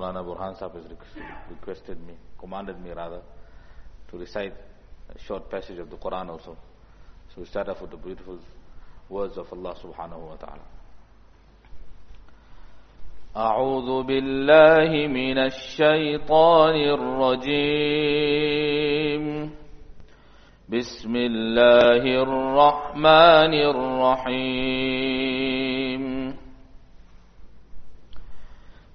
Rana Burhan Sahib has requested me, commanded me rather, to recite a short passage of the Quran also. So we start off with the beautiful words of Allah subhanahu wa ta'ala. أعوذ بالله من الشيطان الرجيم بسم الله الرحمن الرحيم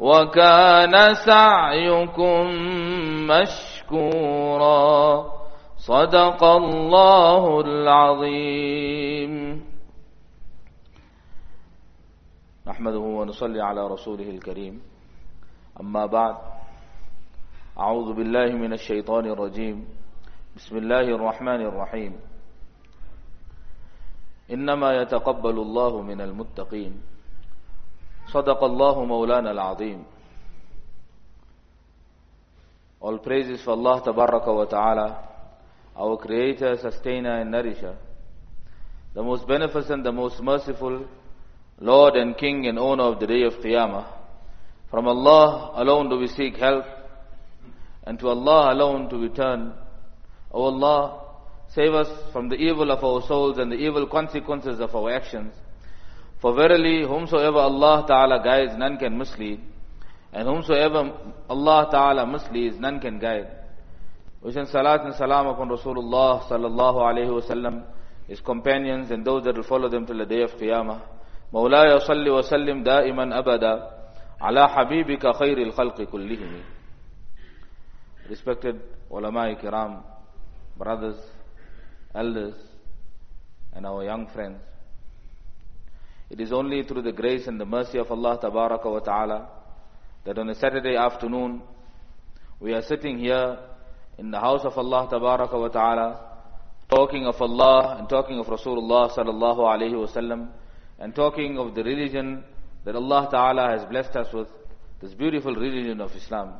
وكان سعيكم مشكورا. صدق الله العظيم. نحمده ونصلي على رسوله الكريم. أما بعد أعوذ بالله من الشيطان الرجيم. بسم الله الرحمن الرحيم. إنما يتقبل الله من المتقين. صدق الله مولانا العظيم All praises for Allah Tabaraka wa Ta'ala, our Creator, Sustainer and Nourisher, the most beneficent, the most merciful, Lord and King and Owner of the Day of Qiyamah. From Allah alone do we seek help, and to Allah alone do we turn. O Allah, save us from the evil of our souls and the evil consequences of our actions. For verily, whomsoever Allah Ta'ala guides, none can mislead. And whomsoever Allah Ta'ala misleads, none can guide. We send salat and salam upon Rasulullah Sallallahu Alaihi Wasallam, his companions and those that will follow them till the day of Qiyamah. مولاي صل وسلم دائما أبدا على حبيبك خير الخلق كلهم Respected ulama kiram, brothers, elders, and our young friends. It is only through the grace and the mercy of Allah Tabaraka wa Ta'ala that on a Saturday afternoon we are sitting here in the house of Allah Tabaraka wa Ta'ala talking of Allah and talking of Rasulullah Sallallahu Alaihi Wasallam and talking of the religion that Allah Ta'ala has blessed us with, this beautiful religion of Islam.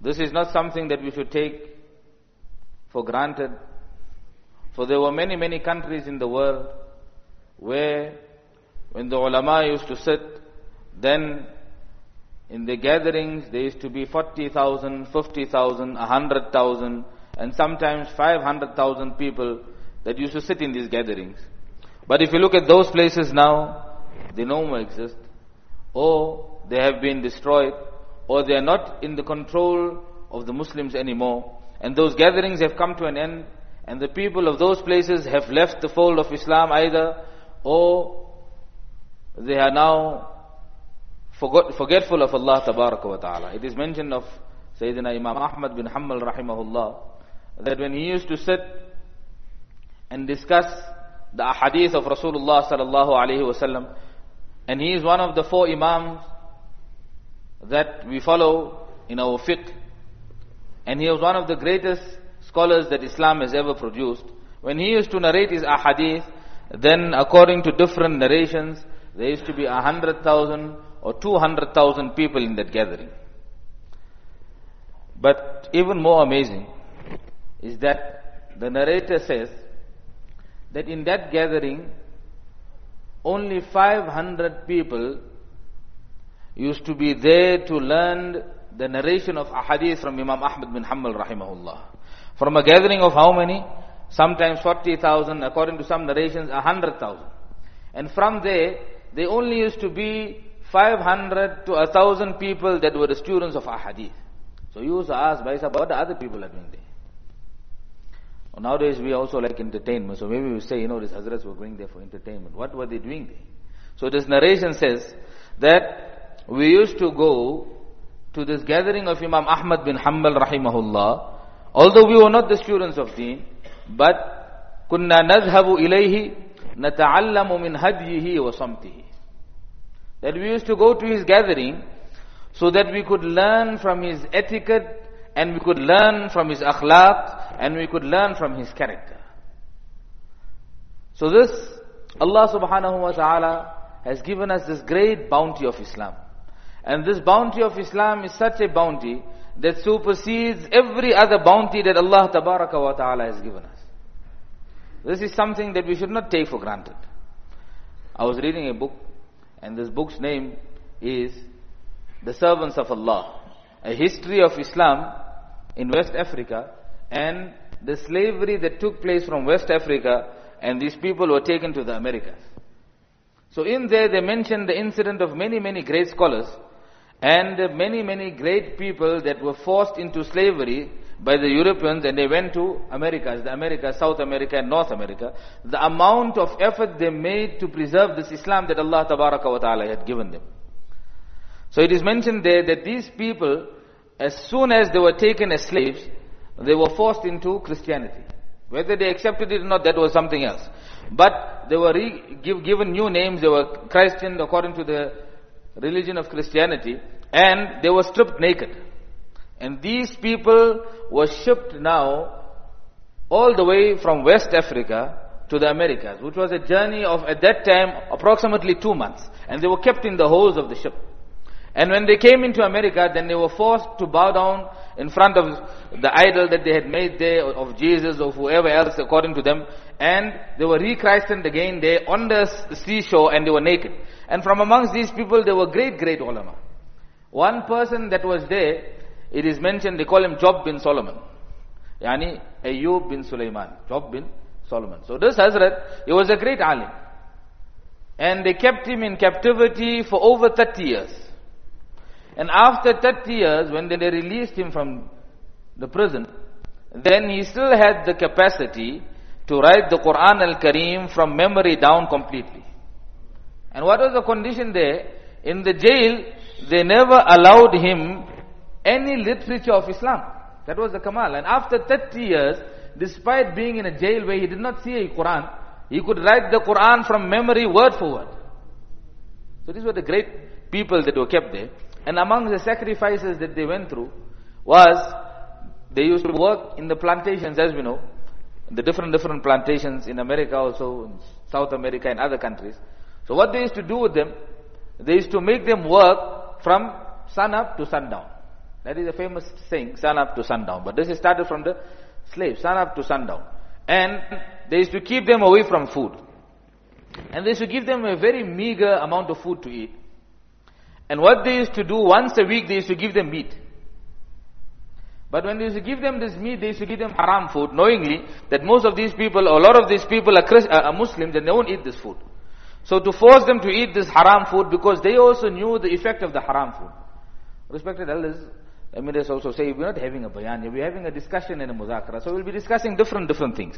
This is not something that we should take for granted, for there were many, many countries in the world where when the ulama used to sit, then in the gatherings there used to be 40,000, 50,000, 100,000 and sometimes 500,000 people that used to sit in these gatherings. But if you look at those places now, they no more exist, or they have been destroyed, or they are not in the control of the Muslims anymore, and those gatherings have come to an end, and the people of those places have left the fold of Islam either, or they are now forgetful of Allah wa ta'ala. It is mentioned of Sayyidina Imam Ahmad bin Hanbal rahimahullah, that when he used to sit and discuss the ahadith of Rasulullah sallallahu alaihi wasallam, and he is one of the four imams that we follow in our fiqh, and he was one of the greatest scholars that Islam has ever produced. When he used to narrate his ahadith, then according to different narrations, there used to be a hundred thousand or two hundred thousand people in that gathering. But even more amazing is that the narrator says that in that gathering, only 500 people used to be there to learn the narration of ahadith from Imam Ahmad bin Hanbal rahimahullah. From a gathering of how many? Sometimes 40,000, according to some narrations, 100,000. And from there, they only used to be 500 to 1,000 people that were the students of ahadith. So you used to ask, Baisa, what the other people are doing there? Nowadays we also like entertainment, so maybe we say, you know, these Hazrats were going there for entertainment. What were they doing there? So this narration says that we used to go to this gathering of Imam Ahmad bin Hanbal rahimahullah, although we were not the students of deen, but kunna nadhhabu ilayhi nata'allamu min hadyihi wa samtihi. That we used to go to his gathering so that we could learn from his etiquette and we could learn from his akhlaq and we could learn from his character. So this, Allah subhanahu wa ta'ala has given us this great bounty of Islam. And this bounty of Islam is such a bounty that supersedes every other bounty that Allah tabaraka wa ta'ala has given us. This is something that we should not take for granted. I was reading a book and this book's name is The Servants of Allah. A history of Islam in West Africa and the slavery that took place from West Africa and these people were taken to the Americas. So in there they mentioned the incident of many, many great scholars and many, many great people that were forced into slavery by the Europeans and they went to Americas, the America, South America and North America. The amount of effort they made to preserve this Islam that Allah wa ta'ala had given them. So it is mentioned there that these people as soon as they were taken as slaves, they were forced into Christianity. Whether they accepted it or not, that was something else. But they were give, given new names, they were Christian according to the religion of Christianity, and they were stripped naked. And these people were shipped now all the way from West Africa to the Americas, which was a journey of, at that time, approximately two months. And they were kept in the holds of the ship. And when they came into America, then they were forced to bow down in front of the idol that they had made there of Jesus or whoever else according to them. And they were rechristened again there on the seashore and they were naked. And from amongst these people, there were great, great ulama. One person that was there, it is mentioned, they call him Job bin Solomon. Yani Ayyub bin Sulaiman. Job bin Solomon. So this Hazrat, he was a great alim. And they kept him in captivity for over 30 years. And after 30 years, when they released him from the prison, then he still had the capacity to write the Quran al-Kareem from memory down completely. And what was the condition there? In the jail, they never allowed him any literature of Islam. That was the Kamal. And after 30 years, despite being in a jail where he did not see a Quran, he could write the Quran from memory word for word. So these were the great people that were kept there. And among the sacrifices that they went through was they used to work in the plantations, as we know, the different different plantations in America also, in South America and other countries. So what they used to do with them, they used to make them work from sun up to sundown. That is a famous saying, sun up to sundown. But this is started from the slaves, sun up to sundown. And they used to keep them away from food. And they used to give them a very meager amount of food to eat. And what they used to do, once a week they used to give them meat. But when they used to give them this meat, they used to give them haram food, knowingly that most of these people, or a lot of these people are, Christ, uh, are Muslims and they won't eat this food. So to force them to eat this haram food because they also knew the effect of the haram food. Respected elders, me just also say, we're not having a bayan, we're having a discussion in a muzakara. So we'll be discussing different, different things.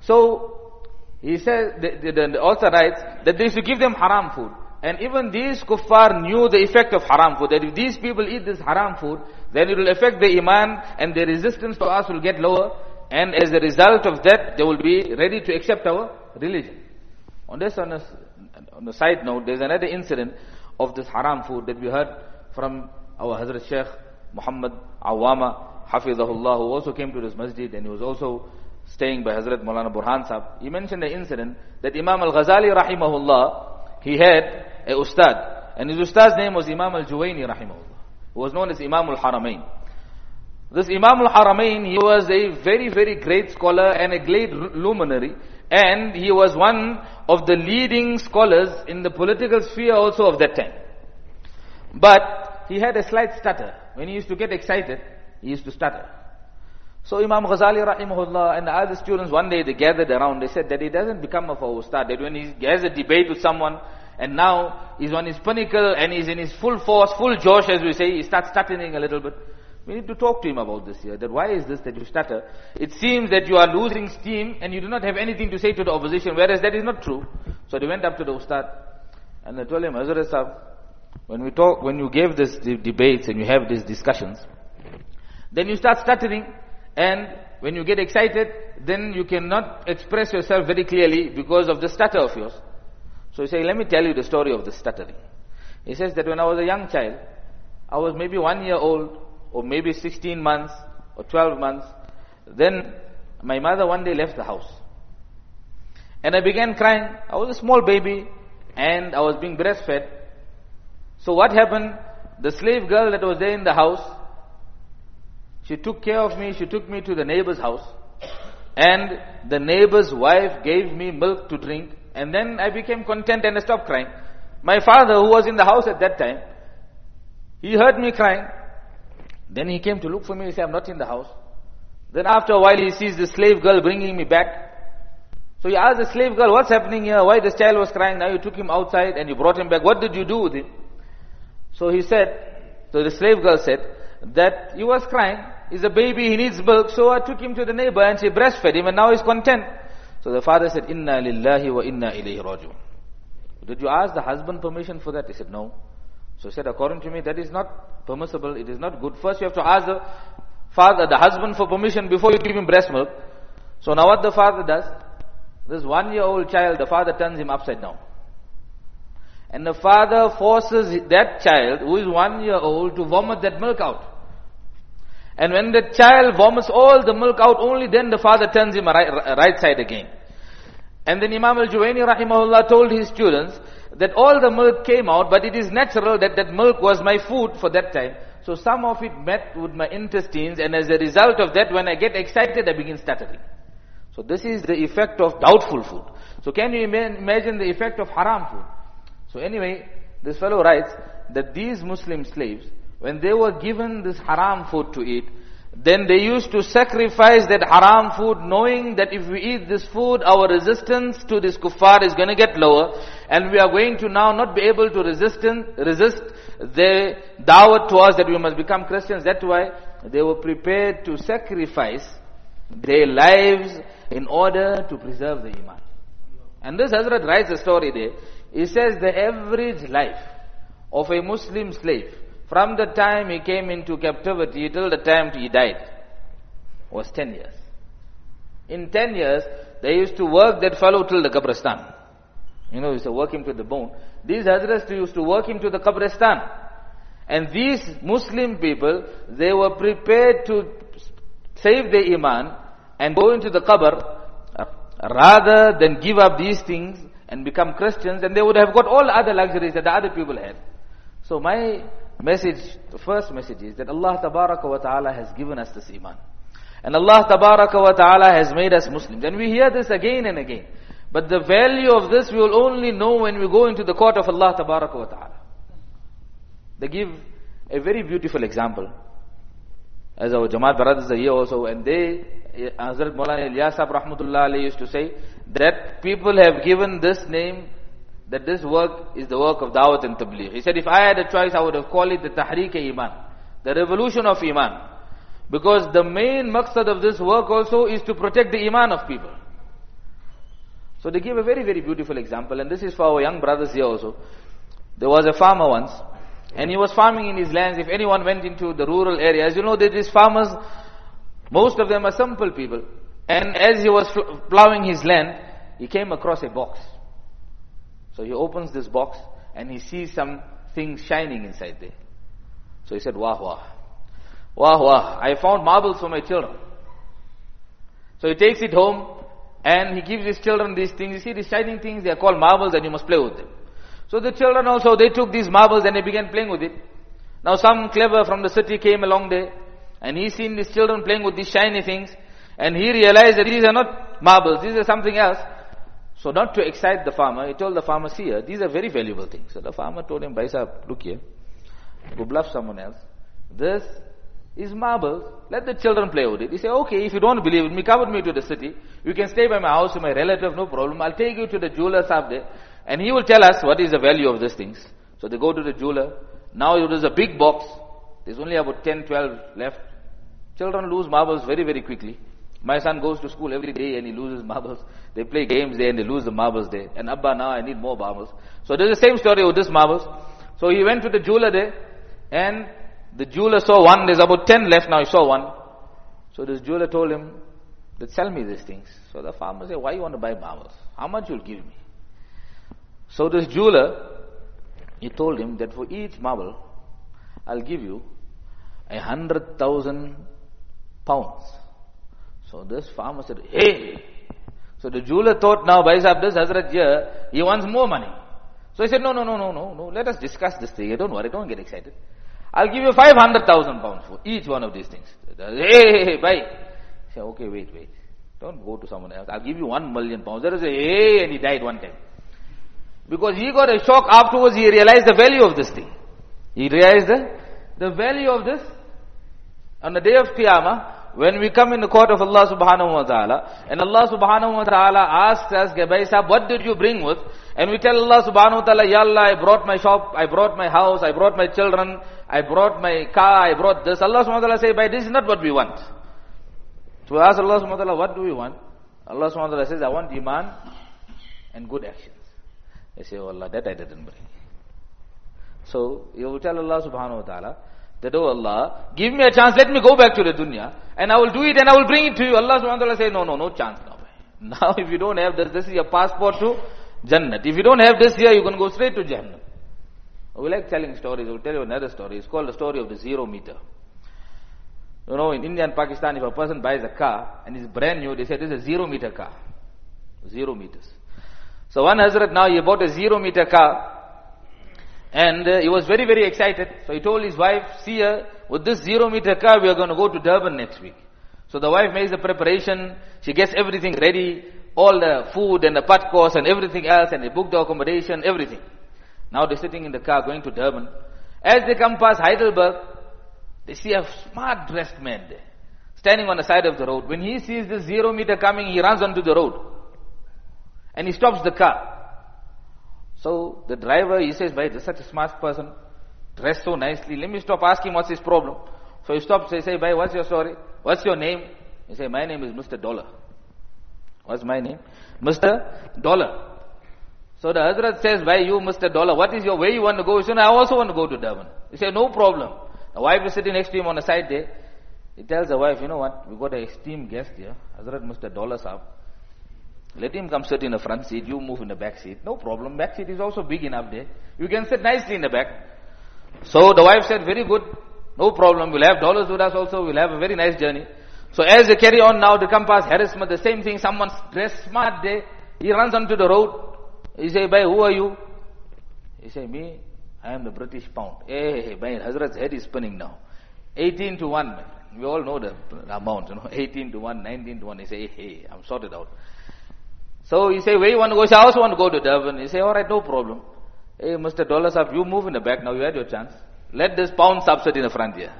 So, he says, the, the, the author writes, that they should give them haram food. And even these kuffar knew the effect of haram food. That if these people eat this haram food, then it will affect the iman and their resistance to us will get lower. And as a result of that, they will be ready to accept our religion. On this, on a, on a side note, there's another incident of this haram food that we heard from our Hazrat Sheikh Muhammad Awama, Hafizahullah, who also came to this masjid and he was also staying by Hazrat Maulana Burhan Sahib. He mentioned the incident that Imam Al-Ghazali Rahimahullah, he had a ustad, and his ustad's name was Imam Al-Juwayni Rahimahullah, who was known as Imam Al-Haramain. This Imam al-Haramain, he was a very, very great scholar and a great luminary. And he was one of the leading scholars in the political sphere also of that time. But he had a slight stutter. When he used to get excited, he used to stutter. So Imam Ghazali rahimahullah and the other students one day they gathered around, they said that he doesn't become of a ustad, that when he has a debate with someone and now he's on his pinnacle and he's in his full force, full josh as we say, he starts stuttering a little bit. We need to talk to him about this here, that why is this that you stutter? It seems that you are losing steam and you do not have anything to say to the opposition, whereas that is not true. So they went up to the ustad and they told him, Hazrat Sahib, when we talk, when you give this debates and you have these discussions, then you start stuttering and when you get excited, then you cannot express yourself very clearly because of the stutter of yours. So he said, let me tell you the story of the stuttering. He says that when I was a young child, I was maybe one year old, or maybe 16 months or 12 months. Then my mother one day left the house. And I began crying. I was a small baby and I was being breastfed. So what happened? The slave girl that was there in the house, she took care of me, she took me to the neighbor's house. And the neighbor's wife gave me milk to drink. And then I became content and I stopped crying. My father, who was in the house at that time, he heard me crying. Then he came to look for me. He said, I'm not in the house. Then after a while, he sees the slave girl bringing me back. So he asked the slave girl, what's happening here? Why this child was crying? Now you took him outside and you brought him back. What did you do with him? So he said, so the slave girl said, that he was crying. He's a baby, he needs milk. So I took him to the neighbor and she breastfed him and now he's content. So the father said, Inna lillahi wa inna ilayhi rajiun. Did you ask the husband permission for that? He said, no. So he said, according to me, that is not permissible, it is not good. First you have to ask the father, the husband for permission before you give him breast milk. So now what the father does, this one year old child, the father turns him upside down. And the father forces that child, who is one year old, to vomit that milk out. And when the child vomits all the milk out, only then the father turns him right, right side again. And then Imam al-Juwayni rahimahullah told his students that all the milk came out, but it is natural that that milk was my food for that time. So some of it met with my intestines and as a result of that, when I get excited, I begin stuttering. So this is the effect of doubtful food. So can you imagine the effect of haram food? So anyway, this fellow writes that these Muslim slaves, when they were given this haram food to eat, then they used to sacrifice that haram food knowing that if we eat this food, our resistance to this kuffar is going to get lower and we are going to now not be able to resist, resist the dawah to us that we must become Christians. That's why they were prepared to sacrifice their lives in order to preserve the iman. And this Hazrat writes a story there. He says the average life of a Muslim slave from the time he came into captivity till the time he died was 10 years. In 10 years, they used to work that fellow till the Qabristan. You know, used to work him to the bone. These Hazrats used to work him to the Qabristan. And these Muslim people, they were prepared to save their iman and go into the qabr uh, rather than give up these things and become Christians and they would have got all the other luxuries that the other people had. So my message, the first message is that Allah wa Ta'ala has given us this iman. And Allah wa Ta'ala has made us Muslims. And we hear this again and again. But the value of this we will only know when we go into the court of Allah wa Ta'ala. They give a very beautiful example. As our Jamaat brothers are here also, and they, Hazrat Maulana Ilyas Rahmatullah used to say, that people have given this name that this work is the work of Dawat and Tabligh. He said, if I had a choice, I would have called it the Tahriq Iman, the revolution of Iman. Because the main maqsad of this work also is to protect the Iman of people. So they give a very, very beautiful example, and this is for our young brothers here also. There was a farmer once, and he was farming in his lands. If anyone went into the rural areas, you know that these farmers, most of them are simple people. And as he was plowing his land, he came across a box. So he opens this box and he sees some things shining inside there. So he said, Wah wah. Wah wah. I found marbles for my children. So he takes it home and he gives his children these things. You see these shining things, they are called marbles and you must play with them. So the children also, they took these marbles and they began playing with it. Now some clever from the city came along there and he seen these children playing with these shiny things and he realized that these are not marbles, these are something else. So not to excite the farmer, he told the farmer, see here, these are very valuable things. So the farmer told him, Baisa, look here, go bluff someone else. This is marbles. Let the children play with it. He said, okay, if you don't believe me, come with me to the city. You can stay by my house with my relative, no problem. I'll take you to the jeweler Sabde. And he will tell us what is the value of these things. So they go to the jeweler. Now it is a big box. There's only about 10, 12 left. Children lose marbles very, very quickly. My son goes to school every day and he loses marbles. They play games there and they lose the marbles there. And Abba, now I need more marbles. So there's the same story with this marbles. So he went to the jeweler there and the jeweler saw one, there's about 10 left now, he saw one. So this jeweler told him, that sell me these things. So the farmer said, why you want to buy marbles? How much you'll give me? So this jeweler, he told him that for each marble, I'll give you a hundred thousand pounds. So this farmer said, hey! So the jeweler thought now, by this Hazrat here, he wants more money. So he said, no, no, no, no, no, no, let us discuss this thing. Don't worry, don't get excited. I'll give you 500,000 pounds for each one of these things. Hey, hey, hey, buy. Say, okay, wait, wait. Don't go to someone else. I'll give you one million pounds. There is a hey, and he died one time. Because he got a shock afterwards, he realized the value of this thing. He realized the, the value of this. On the day of Qiyamah, when we come in the court of Allah subhanahu wa ta'ala, and Allah subhanahu wa ta'ala asks us, Gabai what did you bring with? And we tell Allah subhanahu wa ta'ala, Ya Allah, I brought my shop, I brought my house, I brought my children, I brought my car, I brought this. Allah subhanahu wa ta'ala say, by this is not what we want. So we ask Allah subhanahu wa ta'ala, what do we want? Allah subhanahu wa ta'ala says, I want iman and good actions. They say, oh Allah, that I didn't bring. So you will tell Allah subhanahu wa ta'ala, that, oh Allah, give me a chance, let me go back to the dunya, and I will do it and I will bring it to you. Allah subhanahu wa ta'ala say, no, no, no chance now. Now if you don't have this, this is your passport to Jannat. If you don't have this here, you can go straight to Jannah. We like telling stories. We'll tell you another story. It's called the story of the zero meter. You know, in India and Pakistan, if a person buys a car and it's brand new, they say this is a zero meter car. Zero meters. So one Hazrat now, he bought a zero meter car and uh, he was very, very excited. So he told his wife, see her, with this zero meter car, we are going to go to Durban next week. So the wife makes the preparation, she gets everything ready, all the food and the pat course and everything else, and they book the accommodation, everything. Now they're sitting in the car going to Durban. As they come past Heidelberg, they see a smart dressed man there, standing on the side of the road. When he sees this zero meter coming, he runs onto the road. And he stops the car. So the driver, he says, "Bhai, this is such a smart person, dressed so nicely. Let me stop asking what's his problem. So he stops, he say, Bhai, what's your story? What's your name? He say, my name is Mr. Dollar. What's my name? Mr. Dollar. So the Hazrat says, why you Mr. Dollar? What is your, where you want to go? He said, I also want to go to Durban. He said, no problem. The wife is sitting next to him on the side there. He tells the wife, you know what, we got an esteemed guest here, Hazrat Mr. Dollar Saab. Let him come sit in the front seat, you move in the back seat. No problem, back seat is also big enough there. You can sit nicely in the back. So the wife said, very good, no problem, we'll have dollars with us also, we'll have a very nice journey. So as they carry on now, they come past Harrismith, the same thing, someone's dressed smart there, he runs onto the road. He say, Bhai, who are you? He say, me, I am the British pound. Eh, eh, eh, hey, hey, hey, Hazrat's head is spinning now. 18 to 1, we all know the amount, you know, 18 to 1, 19 to 1. He say, hey, hey, I'm sorted out. So he say, where you want to go? He say, I also want to go to Durban. He say, alright, no problem. Hey, Mr. Dollar Sahib, you move in the back now, you had your chance. Let this pound sub sit in the front here.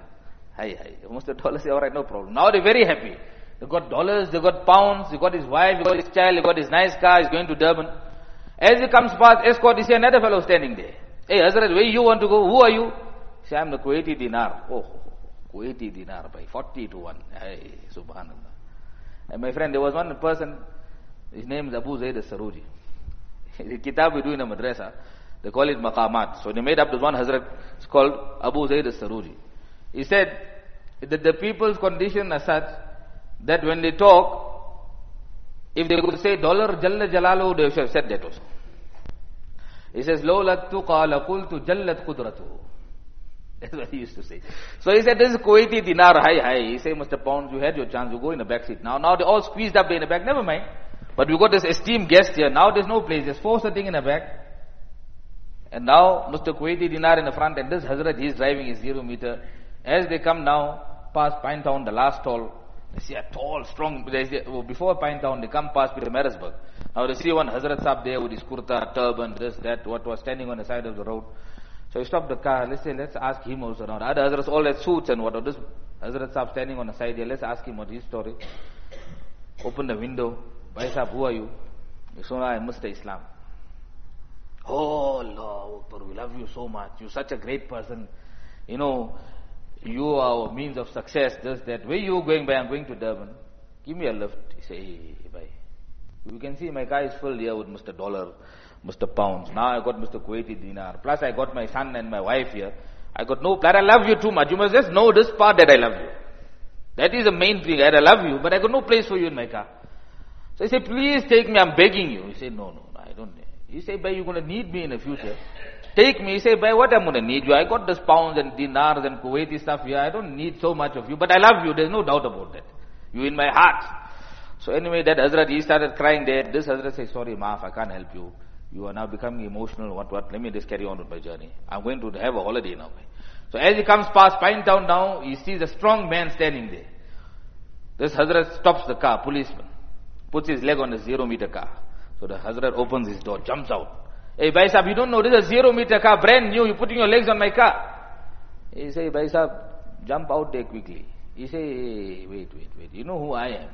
Hi, hi. Mr. Dollar say, alright, no problem. Now they're very happy. They got dollars, they got pounds, they got his wife, they got his child, they got his nice car, he's going to Durban. As he comes past, Estcourt, he see another fellow standing there. Hey, Hazrat, where you want to go? Who are you? He say, I'm the Kuwaiti dinar. Oh, Kuwaiti dinar by 40 to 1. Hey, subhanallah. And my friend, there was one person, his name is Abu Zaid al-Saruji. the kitab we do in a madrasa, they call it maqamat. So they made up this one Hazrat, it's called Abu Zaid al-Saruji. He said that the people's condition is such that when they talk, if they could say dollar Jalla Jalalu, they should have said that also. He says, Lawla tuqa laqultu jallat qudratu. That's what he used to say. So he said, this is Kuwaiti dinar, hi, hi. He said, Mr. Pounds, you had your chance, you go in the back seat. Now, now they all squeezed up there in the back, never mind. But we got this esteemed guest here, now there's no place, there's four sitting in the back. And now, Mr. Kuwaiti dinar in the front, and this Hazrat, he's driving his zero meter. As they come now, past Pinetown, the last toll, they see a tall, strong, before Pinetown, they come past Pietermaritzburg. Now they see one Hazrat Sahib there with his kurta, turban, this, that, what was standing on the side of the road. So he stopped the car, let's say, let's ask him also around. Other Hazrats all had suits and what, this Hazrat Sahib standing on the side here, let's ask him what his story. Open the window, Bhai Sahib, who are you? You So I am Mr. Islam. Oh Allah, we love you so much. You're such a great person. You know, you are our means of success, this, that. Where you going by? I'm going to Durban. Give me a lift. He say, hey, bye. You can see my car is full here with Mr. Dollar, Mr. Pounds. Now I got Mr. Kuwaiti Dinar. Plus I got my son and my wife here. I got no, that I love you too much. You must just know this part that I love you. That is the main thing. I love you, but I got no place for you in my car. So he say, please take me. I'm begging you. He said, no, no, no I don't. need. He say, but you're going to need me in the future. Take me, say, by what I'm going to need you? I got this pounds and dinars and Kuwaiti stuff here. I don't need so much of you, but I love you. There's no doubt about that. You in my heart. So anyway, that Hazrat, he started crying there. This Hazrat says, sorry, Maaf, I can't help you. You are now becoming emotional. What, what? Let me just carry on with my journey. I'm going to have a holiday now. So as he comes past Pinetown now, he sees a strong man standing there. This Hazrat stops the car, policeman, puts his leg on the zero meter car. So the Hazrat opens his door, jumps out. Hey, Bhai Sahib, you don't know, this is a zero meter car, brand new, you're putting your legs on my car. He say, Bhai Sahib, jump out there quickly. He say, hey, wait, wait, wait, you know who I am?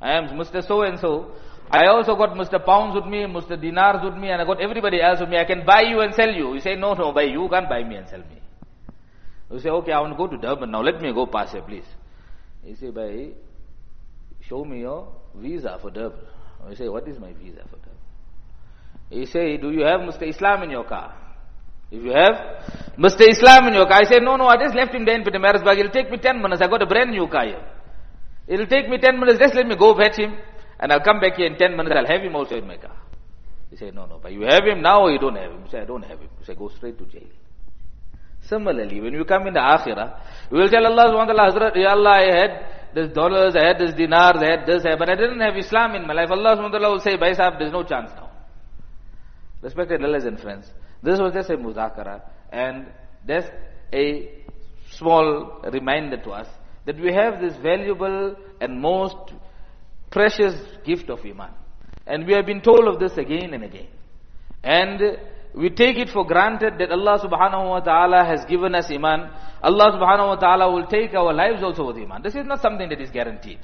I am Mr. So-and-so. I also got Mr. Pounds with me, Mr. Dinars with me, and I got everybody else with me. I can buy you and sell you. You say, no, no, Bhai, you can't buy me and sell me. You say, okay, I want to go to Durban now, let me go past here, please. He say, Bhai, show me your visa for Durban. I say, what is my visa for Durban? He say, do you have Mr. Islam in your car? If you have Mr. Islam in your car, I say, no, no, I just left him there in Pietermaritzburg. It'll take me 10 minutes. I got a brand new car here. It'll take me 10 minutes. Just let me go fetch him. And I'll come back here in 10 minutes. I'll have him also in my car. He say, no, no, but you have him now or you don't have him? He say, I don't have him. He say, go straight to jail. Similarly, when you come in the akhirah, you will tell Allah Ya Allah, I had this dollars, I had this dinars, I had this, but I didn't have Islam in my life. Allah subhanahu will say, Bhai Sahib, there's no chance now. Respected brothers and friends, this was just a muzakara and just a small reminder to us that we have this valuable and most precious gift of Iman. And we have been told of this again and again. And we take it for granted that Allah subhanahu wa ta'ala has given us Iman. Allah subhanahu wa ta'ala will take our lives also with Iman. This is not something that is guaranteed.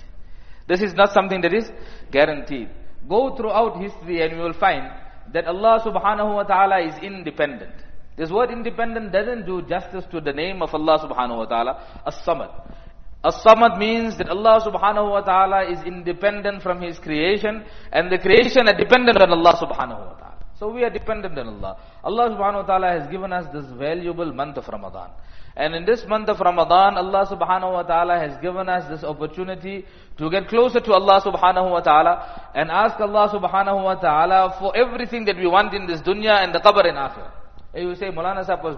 This is not something that is guaranteed. Go throughout history and you will find that Allah subhanahu wa ta'ala is independent. This word independent doesn't do justice to the name of Allah subhanahu wa ta'ala, as-samad. As-samad means that Allah subhanahu wa ta'ala is independent from His creation and the creation are dependent on Allah subhanahu wa ta'ala. So we are dependent on Allah. Allah subhanahu wa ta'ala has given us this valuable month of Ramadan. And in this month of Ramadan, Allah subhanahu wa ta'ala has given us this opportunity to get closer to Allah subhanahu wa ta'ala and ask Allah subhanahu wa ta'ala for everything that we want in this dunya and the qabr in akhirah. You say, Mulana Sahib was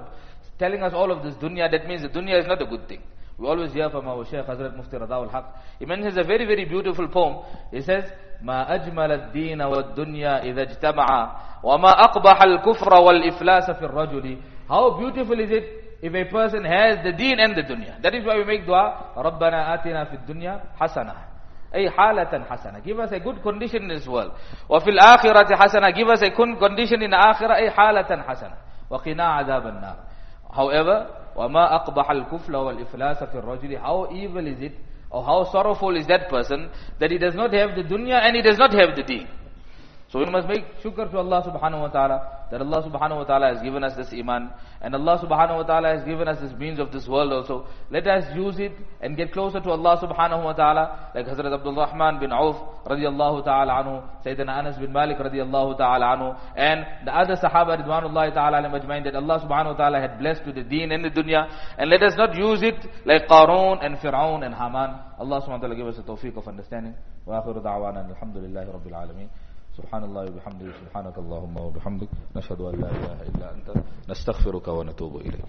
telling us all of this dunya, that means the dunya is not a good thing. We always hear from our Shaykh Hazrat Mufti Radaul Haq. He mentions a very, very beautiful poem. He says, ما أجمل الدين والدنيا إذا اجتمعا وما أقبح الكفر والإفلاس في الرجل How beautiful is it if a person has the deen and the dunya. That is why we make dua, رَبَّنَا آتِنَا فِي الدُّنْيا حَسَنَةً أي حالة حسنة. Give us a good condition in this world. وفي الآخرة حسنة. Give us a good condition in the akhirah. أي حالة حسنة. وقنا عذاب النار. However, وما أقبح الكفل والإفلاس في الرجل. How evil is it or how sorrowful is that person that he does not have the dunya and he does not have the deen. So we must make shukr to Allah subhanahu wa ta'ala that Allah subhanahu wa ta'ala has given us this iman. And Allah subhanahu wa ta'ala has given us this means of this world also. Let us use it and get closer to Allah subhanahu wa ta'ala. Like Hazrat Abdul Rahman bin Auf radiallahu ta'ala anhu. Sayyidina Anas bin Malik radiallahu ta'ala anhu. And the other Sahaba ridwanullahi ta'ala alim that Allah subhanahu wa ta'ala had blessed with the deen and the dunya. And let us not use it like Qarun and Fir'aun and Haman. Allah subhanahu wa ta'ala give us a tawfiq of understanding. Wa akhiru da'wana alhamdulillahi rabbil alameen. سبحان الله وبحمده سبحانك اللهم وبحمدك نشهد أن لا إله إلا أنت نستغفرك ونتوب إليك.